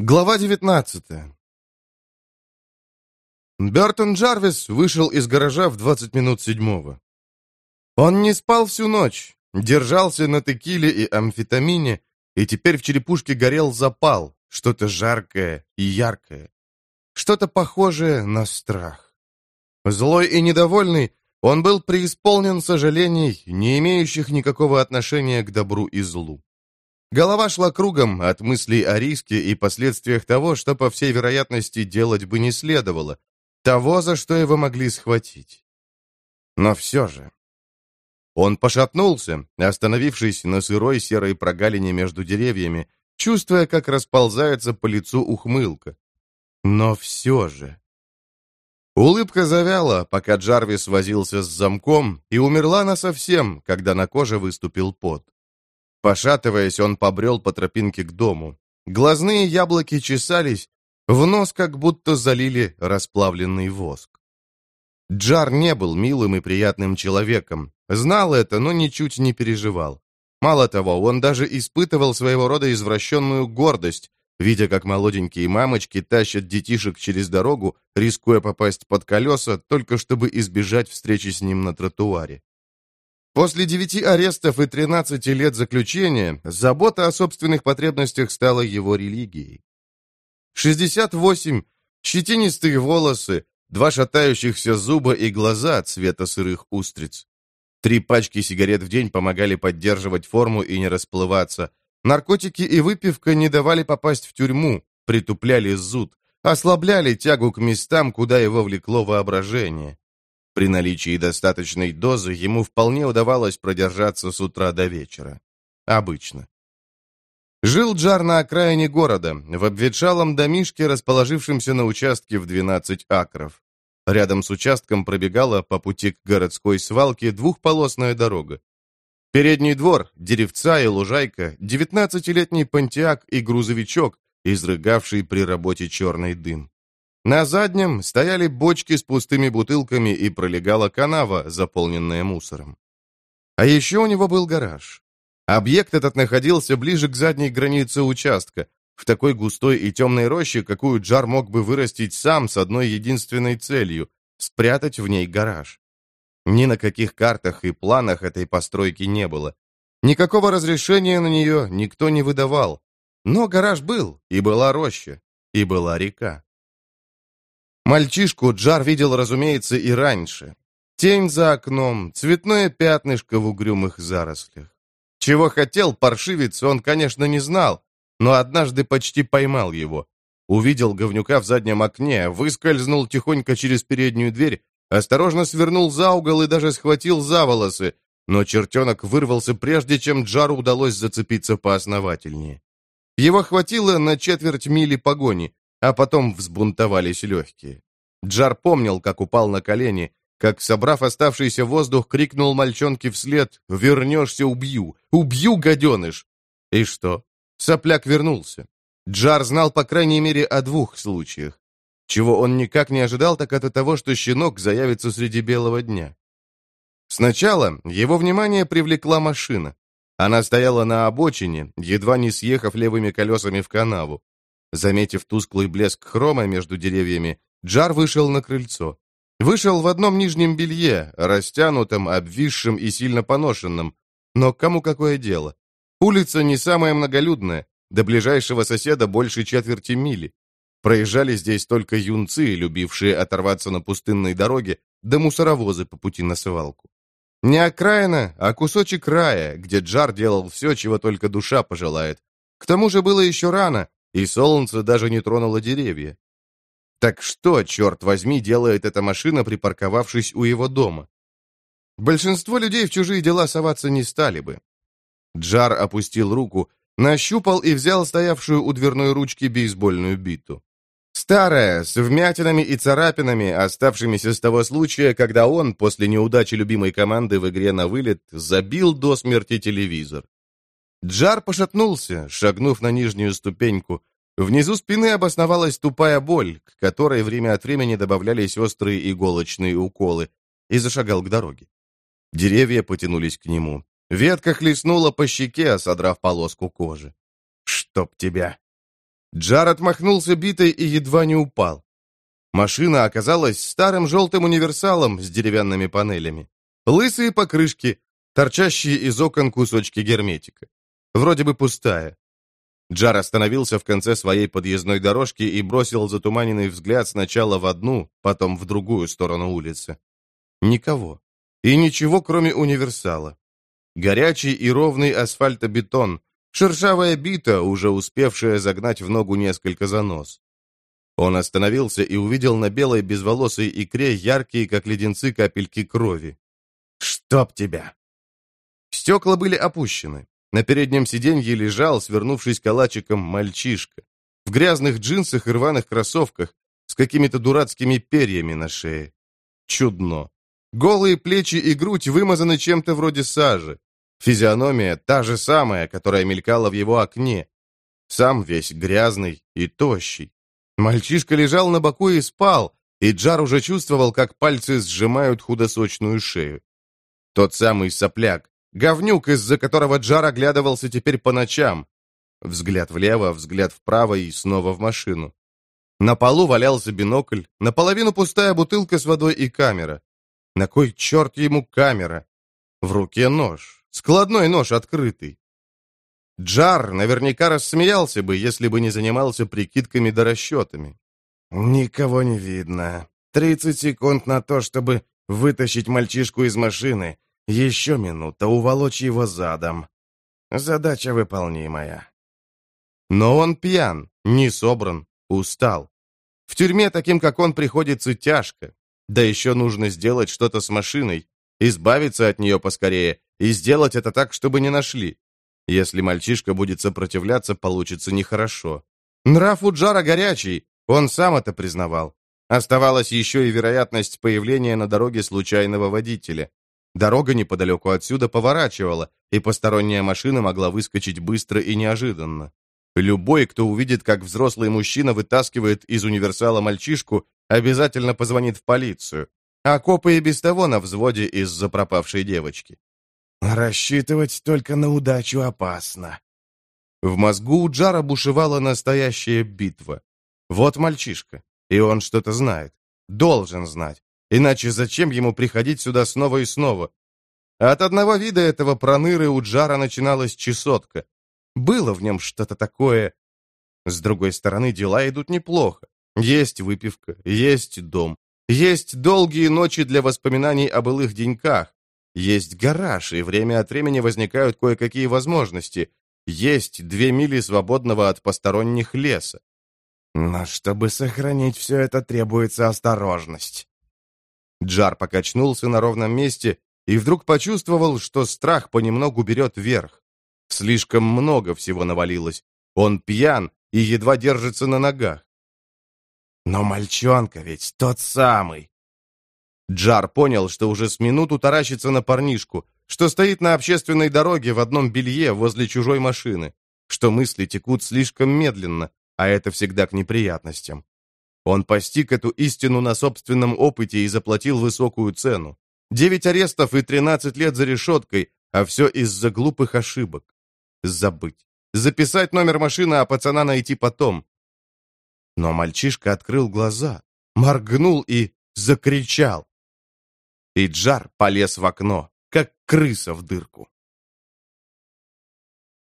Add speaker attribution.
Speaker 1: Глава 19 Бертон Джарвис вышел из гаража в 20 минут седьмого. Он не спал всю ночь, держался на текиле и амфетамине, и теперь в черепушке горел запал, что-то жаркое и яркое, что-то похожее на страх. Злой и недовольный, он был преисполнен сожалений, не имеющих никакого отношения к добру и злу. Голова шла кругом от мыслей о риске и последствиях того, что, по всей вероятности, делать бы не следовало, того, за что его могли схватить. Но все же... Он пошатнулся, остановившись на сырой серой прогалине между деревьями, чувствуя, как расползается по лицу ухмылка. Но все же... Улыбка завяла, пока Джарвис возился с замком, и умерла она совсем, когда на коже выступил пот. Пошатываясь, он побрел по тропинке к дому. Глазные яблоки чесались, в нос как будто залили расплавленный воск. Джар не был милым и приятным человеком. Знал это, но ничуть не переживал. Мало того, он даже испытывал своего рода извращенную гордость, видя, как молоденькие мамочки тащат детишек через дорогу, рискуя попасть под колеса, только чтобы избежать встречи с ним на тротуаре. После девяти арестов и тринадцати лет заключения забота о собственных потребностях стала его религией. Шестьдесят восемь, щетинистые волосы, два шатающихся зуба и глаза цвета сырых устриц. Три пачки сигарет в день помогали поддерживать форму и не расплываться. Наркотики и выпивка не давали попасть в тюрьму, притупляли зуд, ослабляли тягу к местам, куда его влекло воображение. При наличии достаточной дозы ему вполне удавалось продержаться с утра до вечера. Обычно. Жил Джар на окраине города, в обветшалом домишке, расположившемся на участке в 12 акров. Рядом с участком пробегала по пути к городской свалке двухполосная дорога. Передний двор, деревца и лужайка, девятнадцатилетний понтиак и грузовичок, изрыгавший при работе черный дым. На заднем стояли бочки с пустыми бутылками и пролегала канава, заполненная мусором. А еще у него был гараж. Объект этот находился ближе к задней границе участка, в такой густой и темной роще, какую Джар мог бы вырастить сам с одной единственной целью — спрятать в ней гараж. Ни на каких картах и планах этой постройки не было. Никакого разрешения на нее никто не выдавал. Но гараж был, и была роща, и была река. Мальчишку Джар видел, разумеется, и раньше. Тень за окном, цветное пятнышко в угрюмых зарослях. Чего хотел паршивец, он, конечно, не знал, но однажды почти поймал его. Увидел говнюка в заднем окне, выскользнул тихонько через переднюю дверь, осторожно свернул за угол и даже схватил за волосы, но чертенок вырвался прежде, чем Джару удалось зацепиться поосновательнее. Его хватило на четверть мили погони, а потом взбунтовались легкие. Джар помнил, как упал на колени, как, собрав оставшийся воздух, крикнул мальчонке вслед «Вернешься, убью! Убью, гаденыш!» И что? Сопляк вернулся. Джар знал, по крайней мере, о двух случаях. Чего он никак не ожидал, так это того, что щенок заявится среди белого дня. Сначала его внимание привлекла машина. Она стояла на обочине, едва не съехав левыми колесами в канаву. Заметив тусклый блеск хрома между деревьями, Джар вышел на крыльцо. Вышел в одном нижнем белье, растянутом, обвисшем и сильно поношенном. Но кому какое дело? Улица не самая многолюдная, до ближайшего соседа больше четверти мили. Проезжали здесь только юнцы, любившие оторваться на пустынной дороге, да мусоровозы по пути на свалку. Не окраина, а кусочек рая, где Джар делал все, чего только душа пожелает. К тому же было еще рано, и солнце даже не тронуло деревья. Так что, черт возьми, делает эта машина, припарковавшись у его дома? Большинство людей в чужие дела соваться не стали бы. Джар опустил руку, нащупал и взял стоявшую у дверной ручки бейсбольную биту. Старая, с вмятинами и царапинами, оставшимися с того случая, когда он, после неудачи любимой команды в игре на вылет, забил до смерти телевизор. Джар пошатнулся, шагнув на нижнюю ступеньку. Внизу спины обосновалась тупая боль, к которой время от времени добавлялись острые иголочные уколы, и зашагал к дороге. Деревья потянулись к нему. Ветка хлестнула по щеке, содрав полоску кожи. «Чтоб тебя!» Джар отмахнулся битой и едва не упал. Машина оказалась старым желтым универсалом с деревянными панелями. Лысые покрышки, торчащие из окон кусочки герметика. Вроде бы пустая. Джар остановился в конце своей подъездной дорожки и бросил затуманенный взгляд сначала в одну, потом в другую сторону улицы. Никого. И ничего, кроме универсала. Горячий и ровный асфальтобетон, шершавая бита, уже успевшая загнать в ногу несколько занос. Он остановился и увидел на белой безволосой икре яркие, как леденцы, капельки крови. «Чтоб тебя!» Стекла были опущены. На переднем сиденье лежал, свернувшись калачиком, мальчишка. В грязных джинсах и рваных кроссовках, с какими-то дурацкими перьями на шее. Чудно. Голые плечи и грудь вымазаны чем-то вроде сажи. Физиономия та же самая, которая мелькала в его окне. Сам весь грязный и тощий. Мальчишка лежал на боку и спал, и Джар уже чувствовал, как пальцы сжимают худосочную шею. Тот самый сопляк, говнюк, из-за которого Джар оглядывался теперь по ночам. Взгляд влево, взгляд вправо и снова в машину. На полу валялся бинокль, наполовину пустая бутылка с водой и камера. На кой черт ему камера? В руке нож, складной нож открытый. Джар наверняка рассмеялся бы, если бы не занимался прикидками да расчетами. «Никого не видно. Тридцать секунд на то, чтобы вытащить мальчишку из машины. Еще минута, уволочь его задом. Задача выполнимая». Но он пьян, не собран, устал. В тюрьме таким, как он, приходится тяжко. Да еще нужно сделать что-то с машиной, избавиться от нее поскорее и сделать это так, чтобы не нашли. Если мальчишка будет сопротивляться, получится нехорошо. Нрав у Джара горячий, он сам это признавал. Оставалась еще и вероятность появления на дороге случайного водителя. Дорога неподалеку отсюда поворачивала, и посторонняя машина могла выскочить быстро и неожиданно. Любой, кто увидит, как взрослый мужчина вытаскивает из универсала мальчишку, обязательно позвонит в полицию. А копы и без того на взводе из-за пропавшей девочки. Рассчитывать только на удачу опасно. В мозгу у Джара бушевала настоящая битва. Вот мальчишка, и он что-то знает. Должен знать. Иначе зачем ему приходить сюда снова и снова? От одного вида этого проныры у Джара начиналась чесотка. Было в нем что-то такое. С другой стороны, дела идут неплохо. Есть выпивка, есть дом, есть долгие ночи для воспоминаний о былых деньках. Есть гараж, и время от времени возникают кое-какие возможности. Есть две мили свободного от посторонних леса. Но чтобы сохранить все это, требуется осторожность. Джар покачнулся на ровном месте и вдруг почувствовал, что страх понемногу берет верх. Слишком много всего навалилось. Он пьян и едва держится на ногах. Но мальчонка ведь тот самый. Джар понял, что уже с минуту таращится на парнишку, что стоит на общественной дороге в одном белье возле чужой машины, что мысли текут слишком медленно, а это всегда к неприятностям. Он постиг эту истину на собственном опыте и заплатил высокую цену. Девять арестов и тринадцать лет за решеткой, а все из-за глупых ошибок. Забыть. Записать номер машины, а пацана найти потом. Но мальчишка открыл глаза, моргнул и закричал и Джар полез в окно, как крыса в дырку.